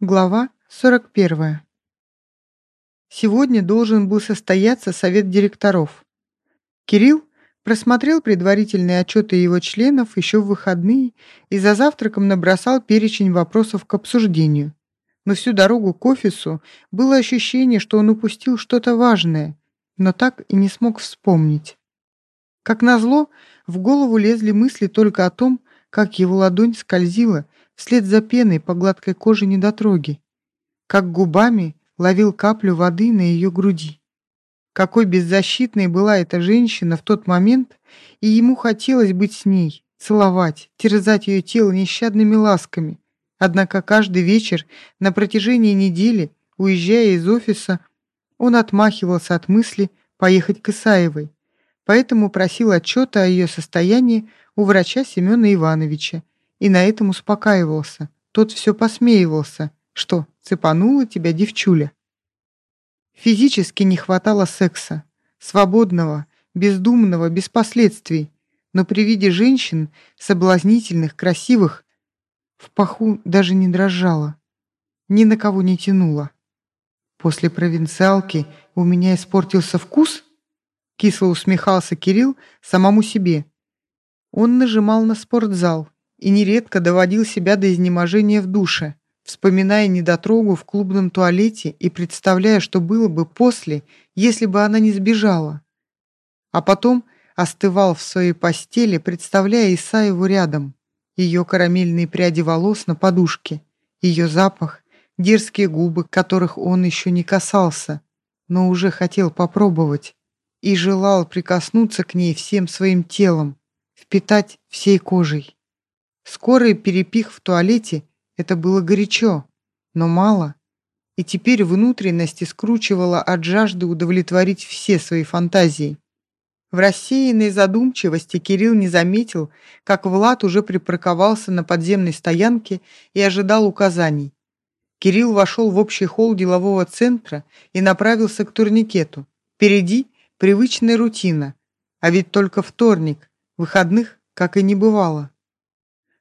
Глава 41. Сегодня должен был состояться совет директоров. Кирилл просмотрел предварительные отчеты его членов еще в выходные и за завтраком набросал перечень вопросов к обсуждению. Но всю дорогу к офису было ощущение, что он упустил что-то важное, но так и не смог вспомнить. Как назло, в голову лезли мысли только о том, как его ладонь скользила вслед за пеной по гладкой коже недотроги, как губами ловил каплю воды на ее груди. Какой беззащитной была эта женщина в тот момент, и ему хотелось быть с ней, целовать, терзать ее тело нещадными ласками. Однако каждый вечер на протяжении недели, уезжая из офиса, он отмахивался от мысли поехать к Исаевой, поэтому просил отчета о ее состоянии у врача Семена Ивановича и на этом успокаивался. Тот все посмеивался. Что, цепанула тебя девчуля? Физически не хватало секса. Свободного, бездумного, без последствий. Но при виде женщин, соблазнительных, красивых, в паху даже не дрожала. Ни на кого не тянула. После провинциалки у меня испортился вкус? Кисло усмехался Кирилл самому себе. Он нажимал на спортзал, и нередко доводил себя до изнеможения в душе, вспоминая недотрогу в клубном туалете и представляя, что было бы после, если бы она не сбежала. А потом остывал в своей постели, представляя Исаеву рядом, ее карамельные пряди волос на подушке, ее запах, дерзкие губы, которых он еще не касался, но уже хотел попробовать, и желал прикоснуться к ней всем своим телом, впитать всей кожей. Скорый перепих в туалете — это было горячо, но мало. И теперь внутренности скручивало от жажды удовлетворить все свои фантазии. В рассеянной задумчивости Кирилл не заметил, как Влад уже припарковался на подземной стоянке и ожидал указаний. Кирилл вошел в общий холл делового центра и направился к турникету. Впереди привычная рутина, а ведь только вторник, выходных как и не бывало.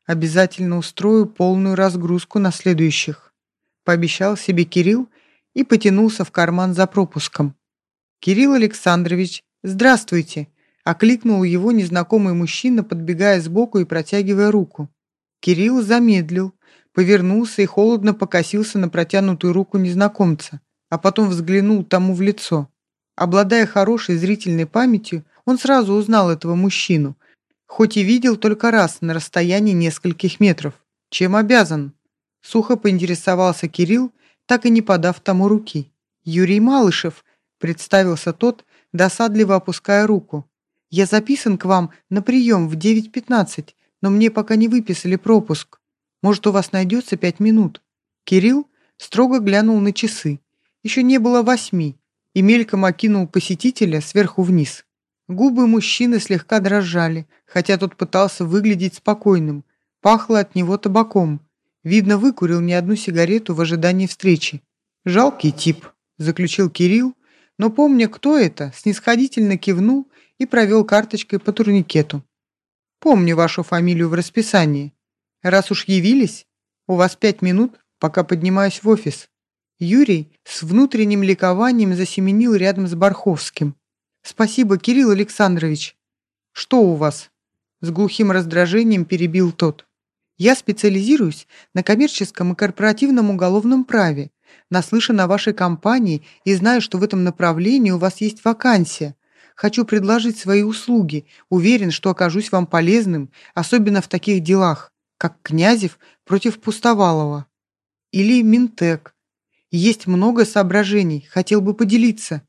Обязательно устрою полную разгрузку на следующих. Пообещал себе Кирилл и потянулся в карман за пропуском. «Кирилл Александрович, здравствуйте!» окликнул его незнакомый мужчина, подбегая сбоку и протягивая руку. Кирилл замедлил, повернулся и холодно покосился на протянутую руку незнакомца, а потом взглянул тому в лицо. Обладая хорошей зрительной памятью, он сразу узнал этого мужчину, хоть и видел только раз на расстоянии нескольких метров. Чем обязан? Сухо поинтересовался Кирилл, так и не подав тому руки. «Юрий Малышев», — представился тот, досадливо опуская руку. «Я записан к вам на прием в 9.15, но мне пока не выписали пропуск. Может, у вас найдется пять минут?» Кирилл строго глянул на часы. Еще не было восьми, и мельком окинул посетителя сверху вниз. Губы мужчины слегка дрожали, хотя тот пытался выглядеть спокойным. Пахло от него табаком. Видно, выкурил не одну сигарету в ожидании встречи. «Жалкий тип», — заключил Кирилл, но, помня, кто это, снисходительно кивнул и провел карточкой по турникету. «Помню вашу фамилию в расписании. Раз уж явились, у вас пять минут, пока поднимаюсь в офис». Юрий с внутренним ликованием засеменил рядом с Барховским. «Спасибо, Кирилл Александрович». «Что у вас?» С глухим раздражением перебил тот. «Я специализируюсь на коммерческом и корпоративном уголовном праве. Наслышан о вашей компании и знаю, что в этом направлении у вас есть вакансия. Хочу предложить свои услуги. Уверен, что окажусь вам полезным, особенно в таких делах, как Князев против Пустовалова. Или Минтек. Есть много соображений, хотел бы поделиться».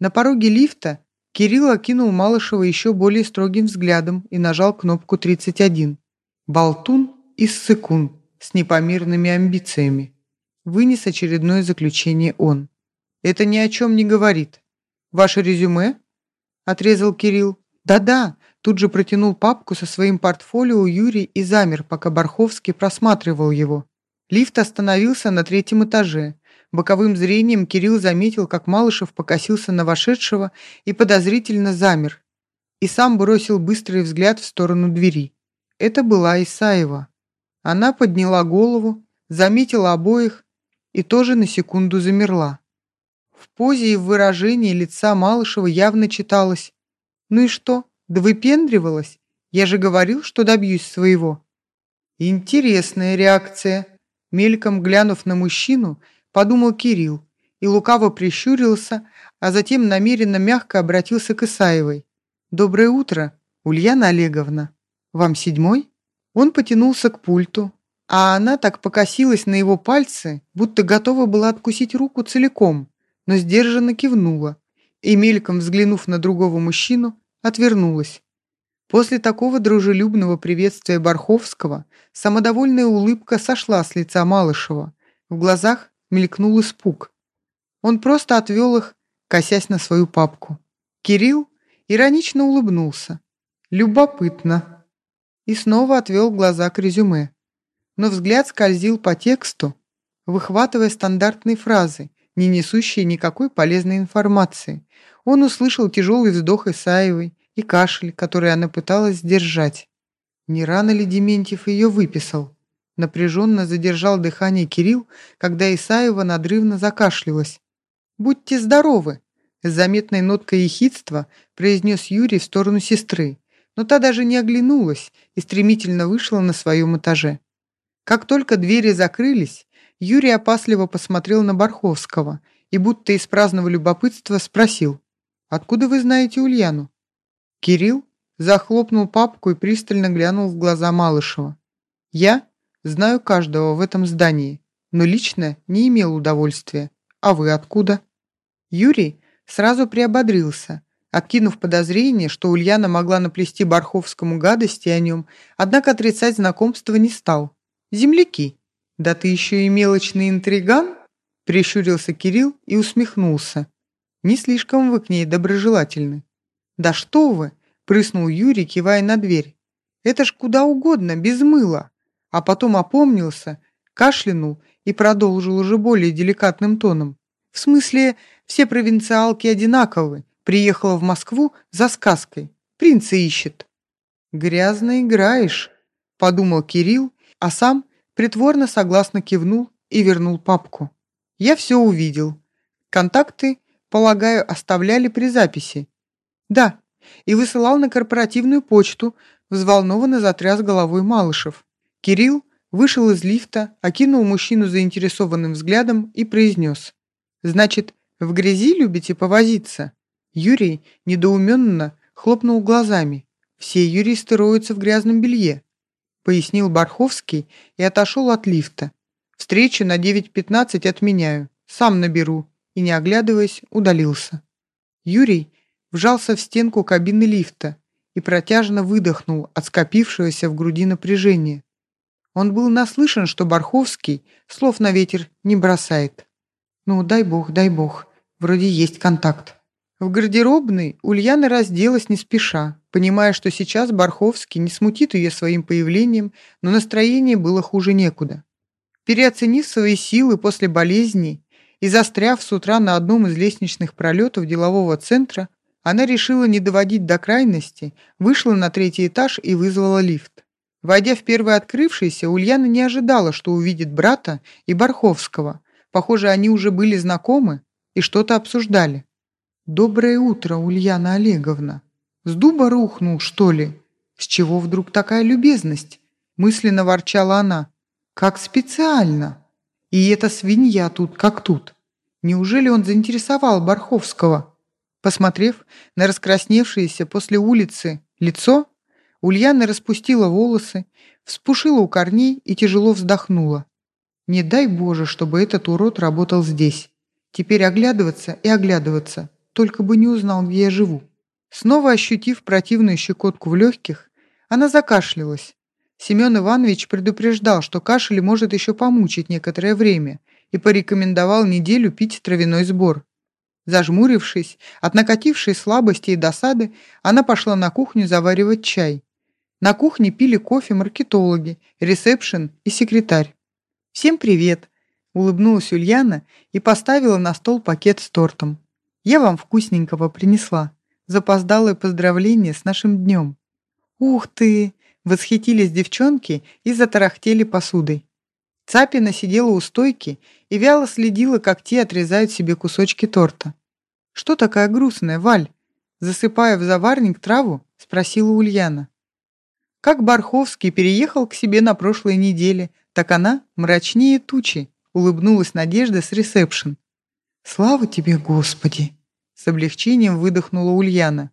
На пороге лифта Кирилл окинул Малышева еще более строгим взглядом и нажал кнопку 31. Болтун и ссыкун с непомерными амбициями. Вынес очередное заключение он. «Это ни о чем не говорит. Ваше резюме?» Отрезал Кирилл. «Да-да», тут же протянул папку со своим портфолио Юрий и замер, пока Барховский просматривал его. Лифт остановился на третьем этаже. Боковым зрением Кирилл заметил, как Малышев покосился на вошедшего и подозрительно замер. И сам бросил быстрый взгляд в сторону двери. Это была Исаева. Она подняла голову, заметила обоих и тоже на секунду замерла. В позе и в выражении лица Малышева явно читалось «Ну и что, да выпендривалась? Я же говорил, что добьюсь своего». Интересная реакция. Мельком глянув на мужчину, подумал Кирилл и лукаво прищурился, а затем намеренно мягко обратился к Исаевой. «Доброе утро, Ульяна Олеговна. Вам седьмой?» Он потянулся к пульту, а она так покосилась на его пальцы, будто готова была откусить руку целиком, но сдержанно кивнула и, мельком взглянув на другого мужчину, отвернулась. После такого дружелюбного приветствия Барховского самодовольная улыбка сошла с лица Малышева. В глазах мелькнул испуг. Он просто отвел их, косясь на свою папку. Кирилл иронично улыбнулся. «Любопытно». И снова отвел глаза к резюме но взгляд скользил по тексту, выхватывая стандартные фразы, не несущие никакой полезной информации. Он услышал тяжелый вздох Исаевой и кашель, который она пыталась сдержать. Не рано ли Дементьев ее выписал? Напряженно задержал дыхание Кирилл, когда Исаева надрывно закашлялась. «Будьте здоровы!» С заметной ноткой ехидства произнес Юрий в сторону сестры, но та даже не оглянулась и стремительно вышла на своем этаже. Как только двери закрылись, Юрий опасливо посмотрел на Барховского и будто из праздного любопытства спросил, «Откуда вы знаете Ульяну?» Кирилл захлопнул папку и пристально глянул в глаза Малышева. «Я знаю каждого в этом здании, но лично не имел удовольствия. А вы откуда?» Юрий сразу приободрился, откинув подозрение, что Ульяна могла наплести Барховскому гадости о нем, однако отрицать знакомство не стал. «Земляки, да ты еще и мелочный интриган?» Прищурился Кирилл и усмехнулся. «Не слишком вы к ней доброжелательны». «Да что вы!» – прыснул Юрий, кивая на дверь. «Это ж куда угодно, без мыла». А потом опомнился, кашлянул и продолжил уже более деликатным тоном. «В смысле, все провинциалки одинаковы. Приехала в Москву за сказкой. Принца ищет». «Грязно играешь», – подумал Кирилл а сам притворно согласно кивнул и вернул папку. Я все увидел. Контакты, полагаю, оставляли при записи. Да, и высылал на корпоративную почту, взволнованно затряс головой Малышев. Кирилл вышел из лифта, окинул мужчину заинтересованным взглядом и произнес. «Значит, в грязи любите повозиться?» Юрий недоуменно хлопнул глазами. «Все юристы роются в грязном белье пояснил Барховский и отошел от лифта. «Встречу на 9.15 отменяю, сам наберу», и, не оглядываясь, удалился. Юрий вжался в стенку кабины лифта и протяжно выдохнул от скопившегося в груди напряжения. Он был наслышан, что Барховский слов на ветер не бросает. «Ну, дай бог, дай бог, вроде есть контакт». В гардеробной Ульяна разделась не спеша, понимая, что сейчас Барховский не смутит ее своим появлением, но настроение было хуже некуда. Переоценив свои силы после болезни и застряв с утра на одном из лестничных пролетов делового центра, она решила не доводить до крайности, вышла на третий этаж и вызвала лифт. Войдя в первый открывшийся, Ульяна не ожидала, что увидит брата и Барховского. Похоже, они уже были знакомы и что-то обсуждали. «Доброе утро, Ульяна Олеговна. С дуба рухнул, что ли? С чего вдруг такая любезность?» Мысленно ворчала она. «Как специально. И эта свинья тут как тут. Неужели он заинтересовал Барховского?» Посмотрев на раскрасневшееся после улицы лицо, Ульяна распустила волосы, вспушила у корней и тяжело вздохнула. «Не дай Боже, чтобы этот урод работал здесь. Теперь оглядываться и оглядываться только бы не узнал, где я живу. Снова ощутив противную щекотку в легких, она закашлялась. Семен Иванович предупреждал, что кашель может еще помучить некоторое время и порекомендовал неделю пить травяной сбор. Зажмурившись от накатившей слабости и досады, она пошла на кухню заваривать чай. На кухне пили кофе маркетологи, ресепшн и секретарь. «Всем привет!» – улыбнулась Ульяна и поставила на стол пакет с тортом. Я вам вкусненького принесла. Запоздалое поздравление с нашим днем». «Ух ты!» — восхитились девчонки и затарахтели посудой. Цапина сидела у стойки и вяло следила, как те отрезают себе кусочки торта. «Что такая грустная, Валь?» Засыпая в заварник траву, спросила Ульяна. Как Барховский переехал к себе на прошлой неделе, так она мрачнее тучи, улыбнулась Надежда с ресепшн. «Слава тебе, Господи!» С облегчением выдохнула Ульяна.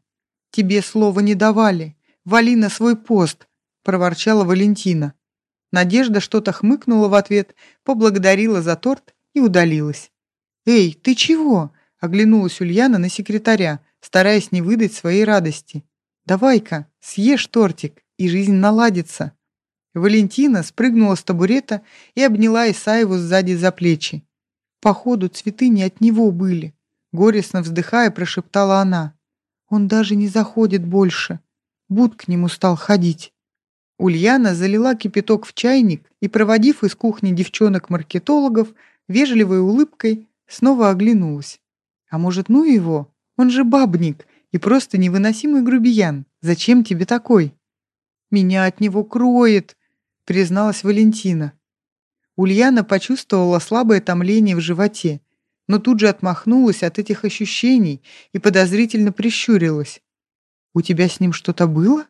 «Тебе слова не давали. Вали на свой пост!» проворчала Валентина. Надежда что-то хмыкнула в ответ, поблагодарила за торт и удалилась. «Эй, ты чего?» — оглянулась Ульяна на секретаря, стараясь не выдать своей радости. «Давай-ка, съешь тортик, и жизнь наладится». Валентина спрыгнула с табурета и обняла Исаеву сзади за плечи. «Походу, цветы не от него были», — горестно вздыхая, прошептала она. «Он даже не заходит больше. Буд к нему стал ходить». Ульяна залила кипяток в чайник и, проводив из кухни девчонок-маркетологов, вежливой улыбкой снова оглянулась. «А может, ну его? Он же бабник и просто невыносимый грубиян. Зачем тебе такой?» «Меня от него кроет», — призналась Валентина. Ульяна почувствовала слабое томление в животе, но тут же отмахнулась от этих ощущений и подозрительно прищурилась. «У тебя с ним что-то было?»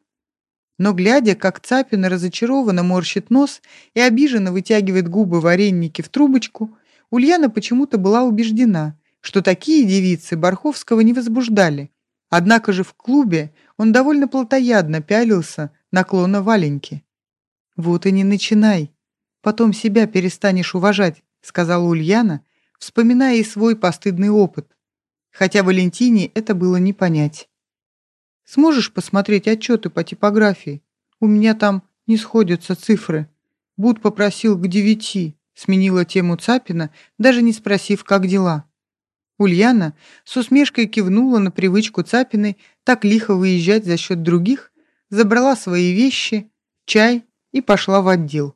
но, глядя, как Цапина разочарованно морщит нос и обиженно вытягивает губы вареники в трубочку, Ульяна почему-то была убеждена, что такие девицы Барховского не возбуждали. Однако же в клубе он довольно плотоядно пялился на клона Валеньки. «Вот и не начинай. Потом себя перестанешь уважать», — сказала Ульяна, вспоминая и свой постыдный опыт. Хотя Валентине это было не понять. Сможешь посмотреть отчеты по типографии? У меня там не сходятся цифры. Буд попросил к девяти, сменила тему Цапина, даже не спросив, как дела. Ульяна с усмешкой кивнула на привычку Цапиной так лихо выезжать за счет других, забрала свои вещи, чай и пошла в отдел.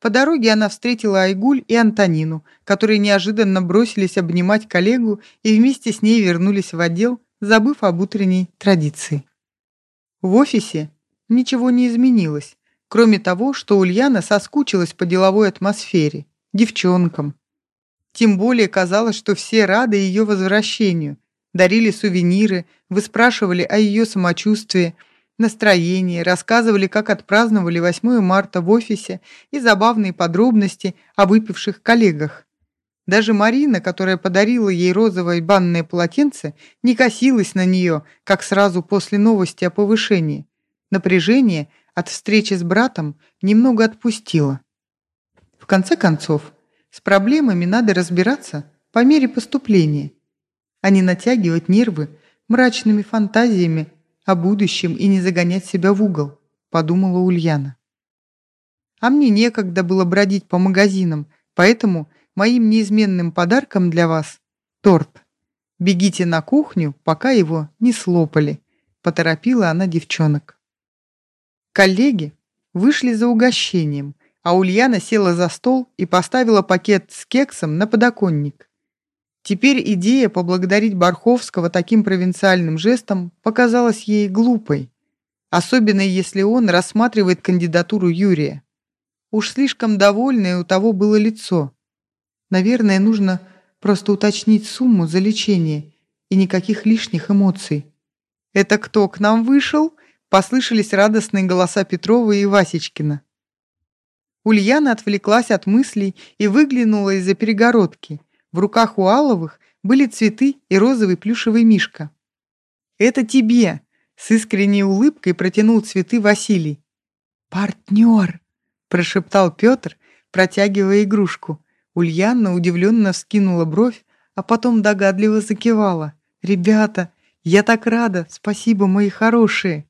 По дороге она встретила Айгуль и Антонину, которые неожиданно бросились обнимать коллегу и вместе с ней вернулись в отдел, забыв об утренней традиции. В офисе ничего не изменилось, кроме того, что Ульяна соскучилась по деловой атмосфере, девчонкам. Тем более казалось, что все рады ее возвращению, дарили сувениры, выспрашивали о ее самочувствии, настроении, рассказывали, как отпраздновали 8 марта в офисе и забавные подробности о выпивших коллегах. Даже Марина, которая подарила ей розовое банное полотенце, не косилась на нее, как сразу после новости о повышении. Напряжение от встречи с братом немного отпустило. В конце концов, с проблемами надо разбираться по мере поступления, а не натягивать нервы мрачными фантазиями о будущем и не загонять себя в угол, подумала Ульяна. А мне некогда было бродить по магазинам, поэтому моим неизменным подарком для вас – торт. Бегите на кухню, пока его не слопали», – поторопила она девчонок. Коллеги вышли за угощением, а Ульяна села за стол и поставила пакет с кексом на подоконник. Теперь идея поблагодарить Барховского таким провинциальным жестом показалась ей глупой, особенно если он рассматривает кандидатуру Юрия. Уж слишком довольное у того было лицо. Наверное, нужно просто уточнить сумму за лечение и никаких лишних эмоций. «Это кто к нам вышел?» Послышались радостные голоса Петрова и Васечкина. Ульяна отвлеклась от мыслей и выглянула из-за перегородки. В руках у Аловых были цветы и розовый плюшевый мишка. «Это тебе!» — с искренней улыбкой протянул цветы Василий. «Партнер!» — прошептал Петр, протягивая игрушку. Ульяна удивленно вскинула бровь, а потом догадливо закивала. «Ребята, я так рада! Спасибо, мои хорошие!»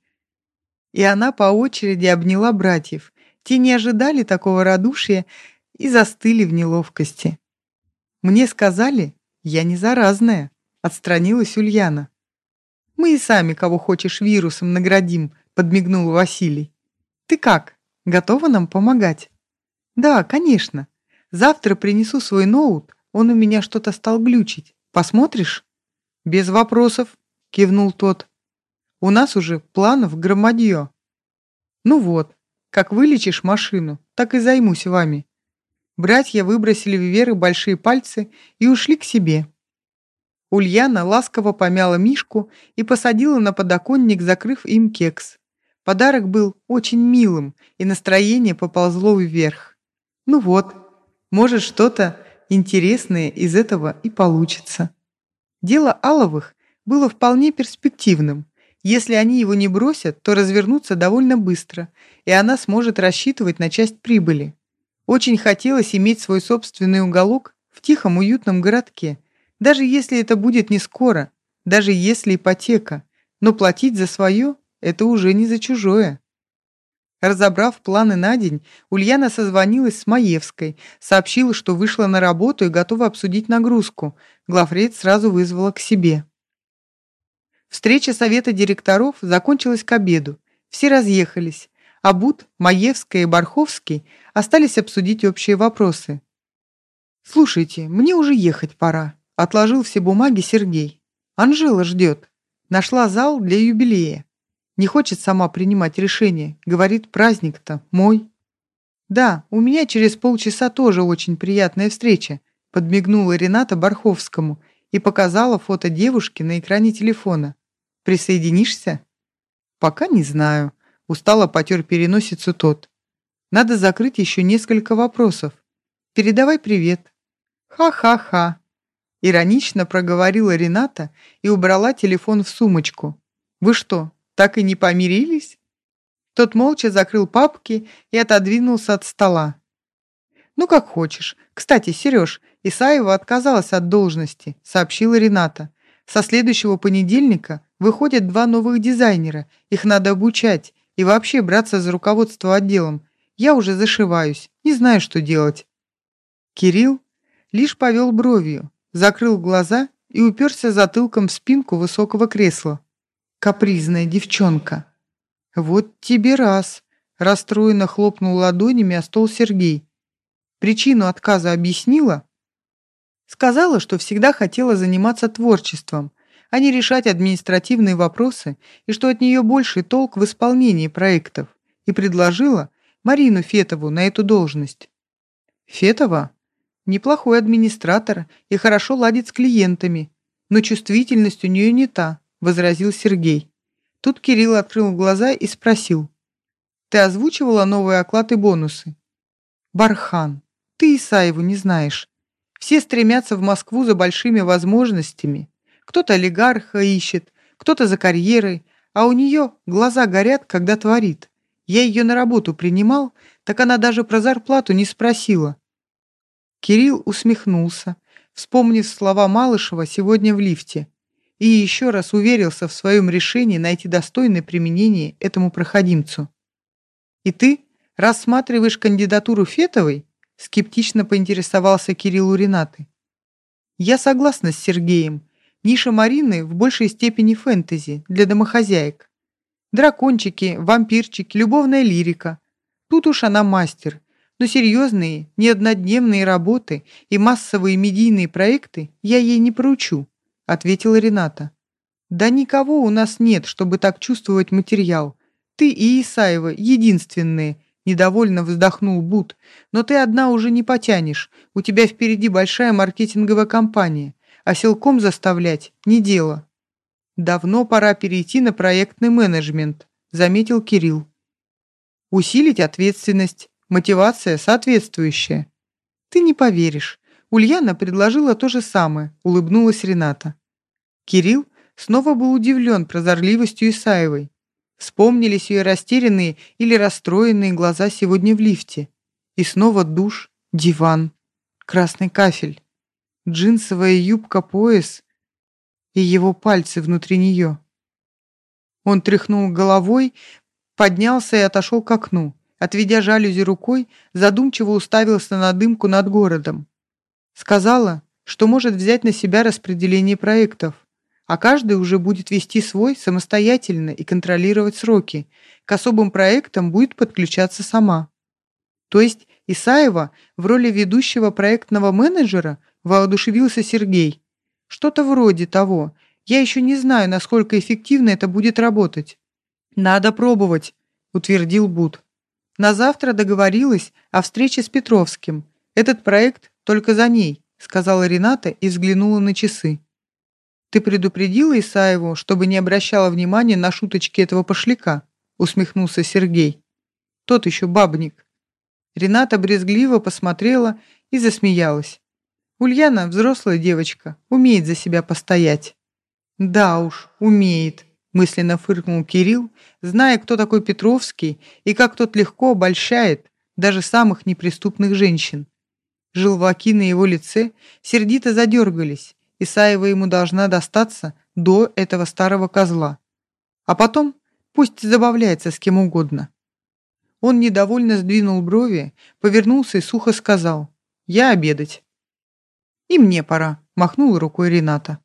И она по очереди обняла братьев. Те не ожидали такого радушия и застыли в неловкости. «Мне сказали, я не заразная», — отстранилась Ульяна. «Мы и сами, кого хочешь, вирусом наградим», — подмигнул Василий. «Ты как, готова нам помогать?» «Да, конечно», Завтра принесу свой ноут, он у меня что-то стал глючить. Посмотришь?» «Без вопросов», — кивнул тот. «У нас уже планов громадье». «Ну вот, как вылечишь машину, так и займусь вами». Братья выбросили в Веры большие пальцы и ушли к себе. Ульяна ласково помяла Мишку и посадила на подоконник, закрыв им кекс. Подарок был очень милым, и настроение поползло вверх. Ну вот, может что-то интересное из этого и получится. Дело Аловых было вполне перспективным. Если они его не бросят, то развернутся довольно быстро, и она сможет рассчитывать на часть прибыли. Очень хотелось иметь свой собственный уголок в тихом уютном городке, даже если это будет не скоро, даже если ипотека, но платить за свое – это уже не за чужое. Разобрав планы на день, Ульяна созвонилась с Маевской, сообщила, что вышла на работу и готова обсудить нагрузку. Главред сразу вызвала к себе. Встреча совета директоров закончилась к обеду. Все разъехались. А Буд, Маевская и Барховский остались обсудить общие вопросы. «Слушайте, мне уже ехать пора», — отложил все бумаги Сергей. «Анжела ждет. Нашла зал для юбилея. Не хочет сама принимать решение. Говорит, праздник-то мой. Да, у меня через полчаса тоже очень приятная встреча, подмигнула Рената Барховскому и показала фото девушки на экране телефона. Присоединишься? Пока не знаю. Устало потер переносицу тот. Надо закрыть еще несколько вопросов. Передавай привет. Ха-ха-ха. Иронично проговорила Рената и убрала телефон в сумочку. Вы что, так и не помирились?» Тот молча закрыл папки и отодвинулся от стола. «Ну, как хочешь. Кстати, Сереж, Исаева отказалась от должности», — сообщила Рената. «Со следующего понедельника выходят два новых дизайнера. Их надо обучать и вообще браться за руководство отделом. Я уже зашиваюсь, не знаю, что делать». Кирилл лишь повел бровью, закрыл глаза и уперся затылком в спинку высокого кресла капризная девчонка. Вот тебе раз. Расстроенно хлопнул ладонями о стол Сергей. Причину отказа объяснила? Сказала, что всегда хотела заниматься творчеством, а не решать административные вопросы, и что от нее больший толк в исполнении проектов, и предложила Марину Фетову на эту должность. Фетова? Неплохой администратор и хорошо ладит с клиентами, но чувствительность у нее не та возразил Сергей. Тут Кирилл открыл глаза и спросил. «Ты озвучивала новые оклад и бонусы?» «Бархан, ты Исаеву не знаешь. Все стремятся в Москву за большими возможностями. Кто-то олигарха ищет, кто-то за карьерой, а у нее глаза горят, когда творит. Я ее на работу принимал, так она даже про зарплату не спросила». Кирилл усмехнулся, вспомнив слова Малышева сегодня в лифте и еще раз уверился в своем решении найти достойное применение этому проходимцу. «И ты рассматриваешь кандидатуру Фетовой?» скептично поинтересовался Кирилл у Ренаты. «Я согласна с Сергеем. Ниша Марины в большей степени фэнтези для домохозяек. Дракончики, вампирчики, любовная лирика. Тут уж она мастер. Но серьезные, неоднодневные работы и массовые медийные проекты я ей не поручу. — ответила Рената. «Да никого у нас нет, чтобы так чувствовать материал. Ты и Исаева единственные», — недовольно вздохнул Бут. «Но ты одна уже не потянешь. У тебя впереди большая маркетинговая кампания, а силком заставлять — не дело». «Давно пора перейти на проектный менеджмент», — заметил Кирилл. «Усилить ответственность, мотивация соответствующая». «Ты не поверишь. Ульяна предложила то же самое, улыбнулась Рената. Кирилл снова был удивлен прозорливостью Исаевой. Вспомнились ее растерянные или расстроенные глаза сегодня в лифте. И снова душ, диван, красный кафель, джинсовая юбка-пояс и его пальцы внутри нее. Он тряхнул головой, поднялся и отошел к окну. Отведя жалюзи рукой, задумчиво уставился на дымку над городом. Сказала, что может взять на себя распределение проектов, а каждый уже будет вести свой самостоятельно и контролировать сроки. К особым проектам будет подключаться сама. То есть Исаева в роли ведущего проектного менеджера воодушевился Сергей. Что-то вроде того. Я еще не знаю, насколько эффективно это будет работать. Надо пробовать, утвердил Буд. На завтра договорилась о встрече с Петровским – Этот проект только за ней, сказала Рената и взглянула на часы. «Ты предупредила Исаеву, чтобы не обращала внимания на шуточки этого пошляка?» усмехнулся Сергей. «Тот еще бабник». Рената брезгливо посмотрела и засмеялась. Ульяна взрослая девочка, умеет за себя постоять. Да уж, умеет, мысленно фыркнул Кирилл, зная, кто такой Петровский и как тот легко обольщает даже самых неприступных женщин. Желваки на его лице сердито задергались, Исаева ему должна достаться до этого старого козла. А потом пусть забавляется с кем угодно. Он недовольно сдвинул брови, повернулся и сухо сказал «Я обедать». «И мне пора», — махнула рукой Рената.